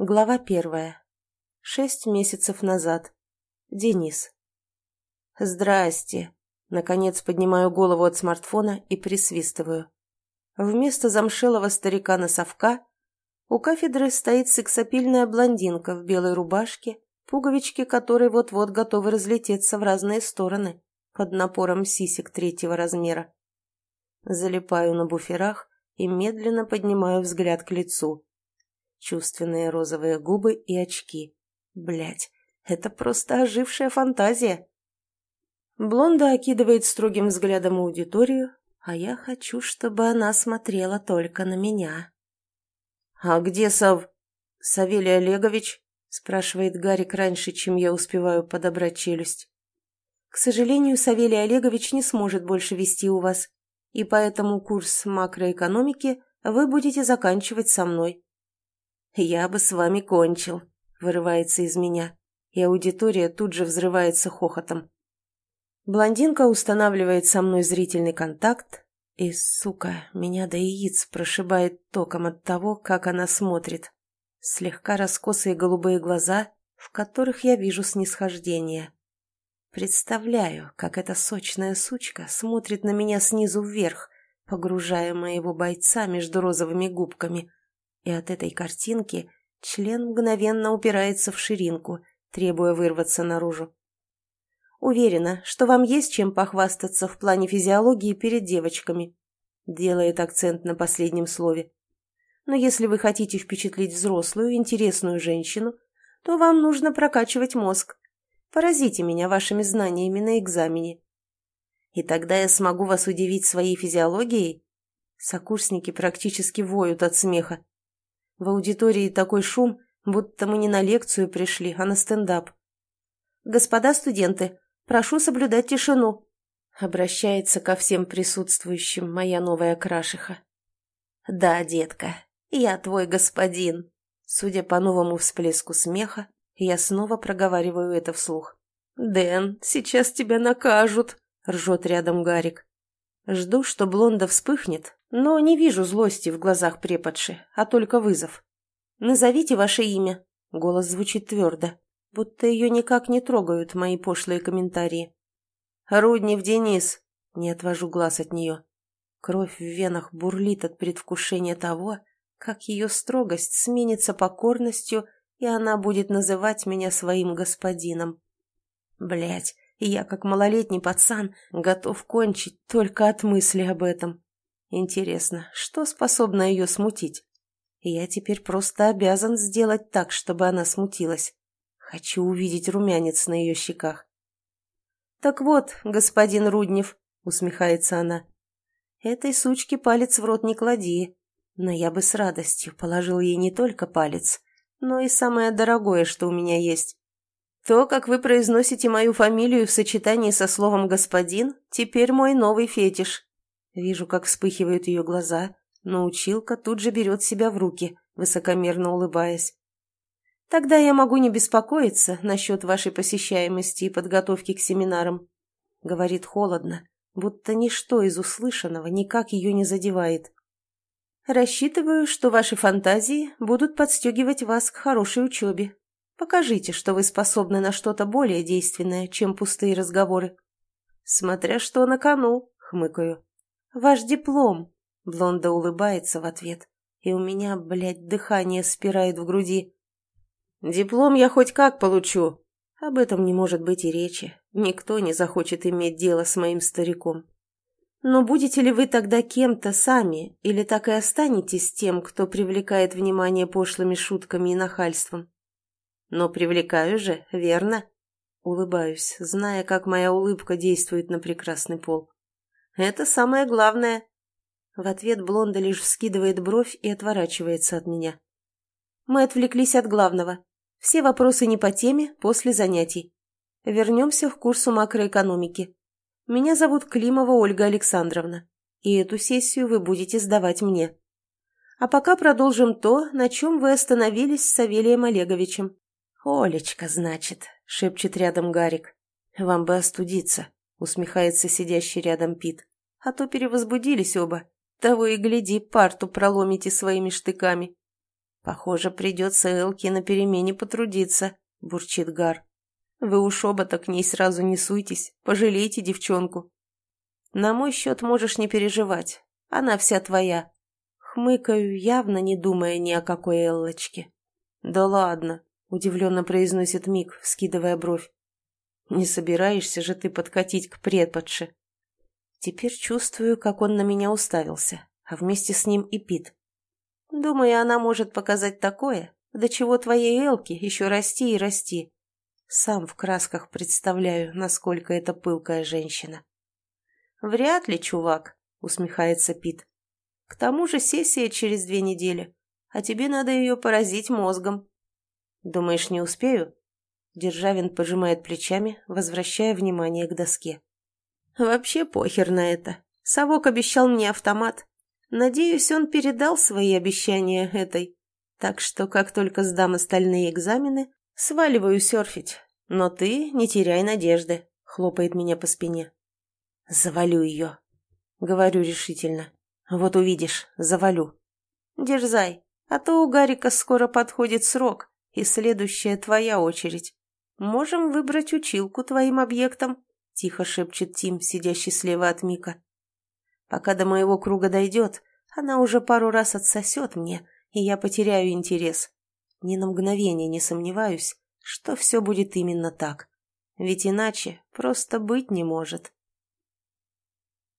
Глава первая. Шесть месяцев назад. Денис. «Здрасте!» Наконец поднимаю голову от смартфона и присвистываю. Вместо замшелого старика-носовка у кафедры стоит сексапильная блондинка в белой рубашке, пуговички которой вот-вот готовы разлететься в разные стороны под напором сисек третьего размера. Залипаю на буферах и медленно поднимаю взгляд к лицу. Чувственные розовые губы и очки. Блять, это просто ожившая фантазия. Блонда окидывает строгим взглядом аудиторию, а я хочу, чтобы она смотрела только на меня. «А где Сав... Савелий Олегович?» — спрашивает Гарик раньше, чем я успеваю подобрать челюсть. «К сожалению, Савелий Олегович не сможет больше вести у вас, и поэтому курс макроэкономики вы будете заканчивать со мной». «Я бы с вами кончил», — вырывается из меня, и аудитория тут же взрывается хохотом. Блондинка устанавливает со мной зрительный контакт, и, сука, меня до яиц прошибает током от того, как она смотрит. Слегка раскосые голубые глаза, в которых я вижу снисхождение. Представляю, как эта сочная сучка смотрит на меня снизу вверх, погружая моего бойца между розовыми губками. И от этой картинки член мгновенно упирается в ширинку, требуя вырваться наружу. Уверена, что вам есть чем похвастаться в плане физиологии перед девочками. Делает акцент на последнем слове. Но если вы хотите впечатлить взрослую, интересную женщину, то вам нужно прокачивать мозг. Поразите меня вашими знаниями на экзамене. И тогда я смогу вас удивить своей физиологией? Сокурсники практически воют от смеха. В аудитории такой шум, будто мы не на лекцию пришли, а на стендап. «Господа студенты, Прошу соблюдать тишину», — обращается ко всем присутствующим моя новая крашиха. «Да, детка, я твой господин». Судя по новому всплеску смеха, я снова проговариваю это вслух. «Дэн, сейчас тебя накажут», — ржет рядом Гарик. Жду, что блонда вспыхнет, но не вижу злости в глазах преподши, а только вызов. «Назовите ваше имя», — голос звучит твердо будто ее никак не трогают мои пошлые комментарии. «Руднев Денис!» — не отвожу глаз от нее. Кровь в венах бурлит от предвкушения того, как ее строгость сменится покорностью, и она будет называть меня своим господином. Блять, я, как малолетний пацан, готов кончить только от мысли об этом. Интересно, что способно ее смутить? Я теперь просто обязан сделать так, чтобы она смутилась. Хочу увидеть румянец на ее щеках. «Так вот, господин Руднев», — усмехается она, — «этой сучке палец в рот не клади, но я бы с радостью положил ей не только палец, но и самое дорогое, что у меня есть. То, как вы произносите мою фамилию в сочетании со словом «господин», теперь мой новый фетиш». Вижу, как вспыхивают ее глаза, но училка тут же берет себя в руки, высокомерно улыбаясь. Тогда я могу не беспокоиться насчет вашей посещаемости и подготовки к семинарам. Говорит холодно, будто ничто из услышанного никак ее не задевает. Рассчитываю, что ваши фантазии будут подстегивать вас к хорошей учебе. Покажите, что вы способны на что-то более действенное, чем пустые разговоры. Смотря что на кону, хмыкаю. Ваш диплом. Блонда улыбается в ответ, и у меня, блядь, дыхание спирает в груди. Диплом я хоть как получу. Об этом не может быть и речи. Никто не захочет иметь дело с моим стариком. Но будете ли вы тогда кем-то сами, или так и останетесь тем, кто привлекает внимание пошлыми шутками и нахальством? Но привлекаю же, верно? Улыбаюсь, зная, как моя улыбка действует на прекрасный пол. Это самое главное. В ответ Блонда лишь вскидывает бровь и отворачивается от меня. Мы отвлеклись от главного. Все вопросы не по теме после занятий. Вернемся к курсу макроэкономики. Меня зовут Климова Ольга Александровна, и эту сессию вы будете сдавать мне. А пока продолжим то, на чем вы остановились с Савелием Олеговичем. «Олечка, значит», — шепчет рядом Гарик. «Вам бы остудиться», — усмехается сидящий рядом Пит. «А то перевозбудились оба. Того и гляди, парту проломите своими штыками». «Похоже, придется Элке на перемене потрудиться», — бурчит Гар. «Вы уж оба-то к ней сразу не суйтесь, пожалейте девчонку». «На мой счет можешь не переживать, она вся твоя». Хмыкаю, явно не думая ни о какой Эллочке. «Да ладно», — удивленно произносит Мик, вскидывая бровь. «Не собираешься же ты подкатить к преподше?» Теперь чувствую, как он на меня уставился, а вместе с ним и Пит. Думаю, она может показать такое, до чего твоей Элке еще расти и расти. Сам в красках представляю, насколько это пылкая женщина. «Вряд ли, чувак», — усмехается Пит. «К тому же сессия через две недели, а тебе надо ее поразить мозгом». «Думаешь, не успею?» Державин пожимает плечами, возвращая внимание к доске. «Вообще похер на это. Совок обещал мне автомат, Надеюсь, он передал свои обещания этой. Так что, как только сдам остальные экзамены, сваливаю серфить. Но ты не теряй надежды, — хлопает меня по спине. Завалю ее. Говорю решительно. Вот увидишь, завалю. Дерзай, а то у Гарика скоро подходит срок, и следующая твоя очередь. Можем выбрать училку твоим объектам, — тихо шепчет Тим, сидящий слева от Мика. Пока до моего круга дойдет, она уже пару раз отсосет мне, и я потеряю интерес. Ни на мгновение не сомневаюсь, что все будет именно так. Ведь иначе просто быть не может.